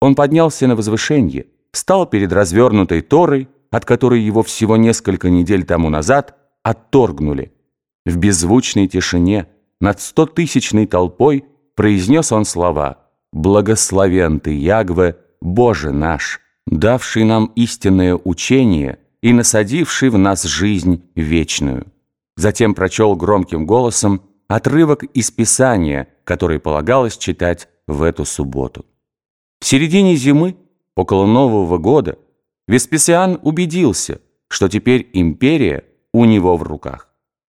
Он поднялся на возвышение, встал перед развернутой Торой, от которой его всего несколько недель тому назад отторгнули. В беззвучной тишине над стотысячной толпой произнес он слова «Благословен ты, Ягве, Боже наш, давший нам истинное учение и насадивший в нас жизнь вечную». Затем прочел громким голосом отрывок из Писания, который полагалось читать в эту субботу. В середине зимы, около Нового года, Веспасиан убедился, что теперь империя у него в руках.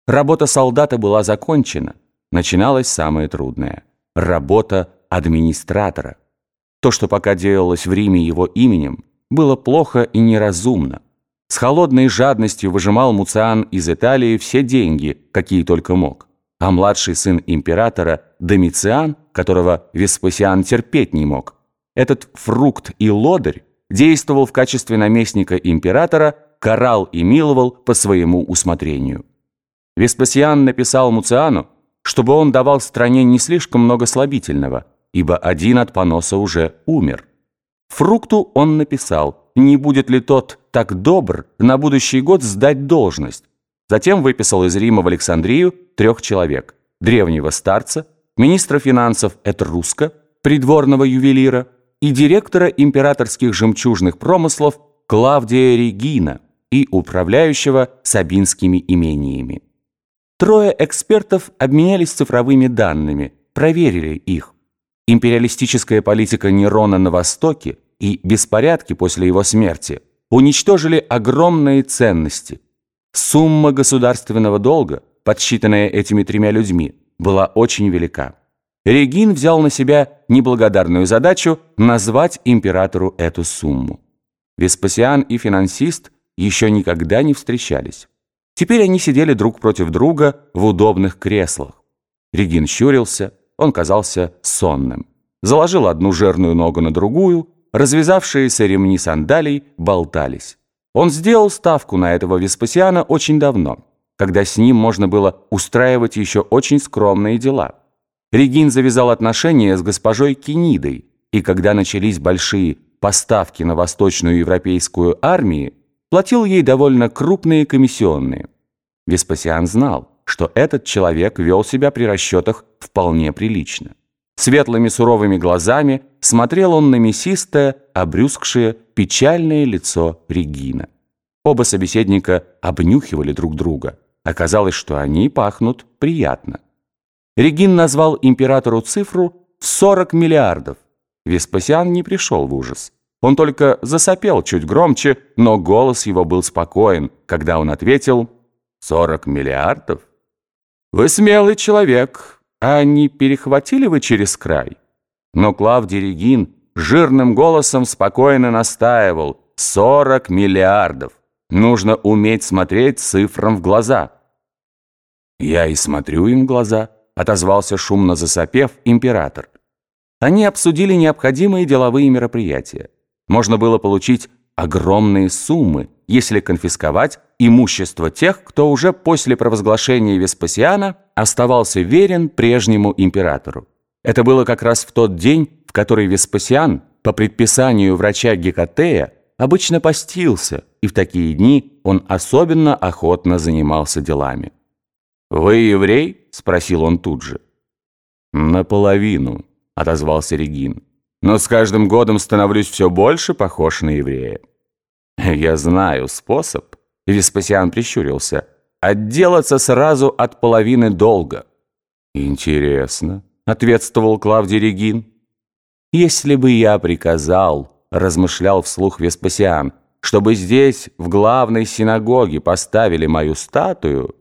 Работа солдата была закончена, начиналась самое трудное – работа администратора. То, что пока делалось в Риме его именем, было плохо и неразумно. С холодной жадностью выжимал Муциан из Италии все деньги, какие только мог. А младший сын императора Домициан, которого Веспасиан терпеть не мог, этот фрукт и лодырь действовал в качестве наместника императора, карал и миловал по своему усмотрению. Веспасиан написал Муциану, чтобы он давал стране не слишком много слабительного, ибо один от поноса уже умер. Фрукту он написал, не будет ли тот так добр на будущий год сдать должность. Затем выписал из Рима в Александрию трех человек. Древнего старца, министра финансов Этруска, придворного ювелира и директора императорских жемчужных промыслов Клавдия Регина и управляющего Сабинскими имениями. Трое экспертов обменялись цифровыми данными, проверили их. Империалистическая политика Нерона на Востоке и беспорядки после его смерти уничтожили огромные ценности. Сумма государственного долга, подсчитанная этими тремя людьми, была очень велика. Регин взял на себя неблагодарную задачу назвать императору эту сумму. Веспасиан и финансист еще никогда не встречались. Теперь они сидели друг против друга в удобных креслах. Регин щурился, он казался сонным. Заложил одну жирную ногу на другую, развязавшиеся ремни сандалий болтались. Он сделал ставку на этого Веспасиана очень давно, когда с ним можно было устраивать еще очень скромные дела. Регин завязал отношения с госпожой Кенидой, и когда начались большие поставки на восточную европейскую армию, платил ей довольно крупные комиссионные. Веспасиан знал, что этот человек вел себя при расчетах вполне прилично. Светлыми суровыми глазами смотрел он на мясистое, обрюзгшее, печальное лицо Регина. Оба собеседника обнюхивали друг друга. Оказалось, что они пахнут приятно. Регин назвал императору цифру в 40 миллиардов. Веспасиан не пришел в ужас. Он только засопел чуть громче, но голос его был спокоен, когда он ответил «40 миллиардов? Вы смелый человек, а не перехватили вы через край?» Но Клавдий Регин жирным голосом спокойно настаивал «40 миллиардов! Нужно уметь смотреть цифрам в глаза!» «Я и смотрю им в глаза», отозвался шумно засопев император. Они обсудили необходимые деловые мероприятия. Можно было получить огромные суммы, если конфисковать имущество тех, кто уже после провозглашения Веспасиана оставался верен прежнему императору. Это было как раз в тот день, в который Веспасиан, по предписанию врача Гекатея, обычно постился, и в такие дни он особенно охотно занимался делами. «Вы еврей?» – спросил он тут же. «Наполовину», – отозвался Регин. «Но с каждым годом становлюсь все больше похож на еврея». «Я знаю способ», – Веспасиан прищурился, «отделаться сразу от половины долга». «Интересно», – ответствовал Клавдий Регин. «Если бы я приказал», – размышлял вслух Веспасиан, «чтобы здесь, в главной синагоге, поставили мою статую»,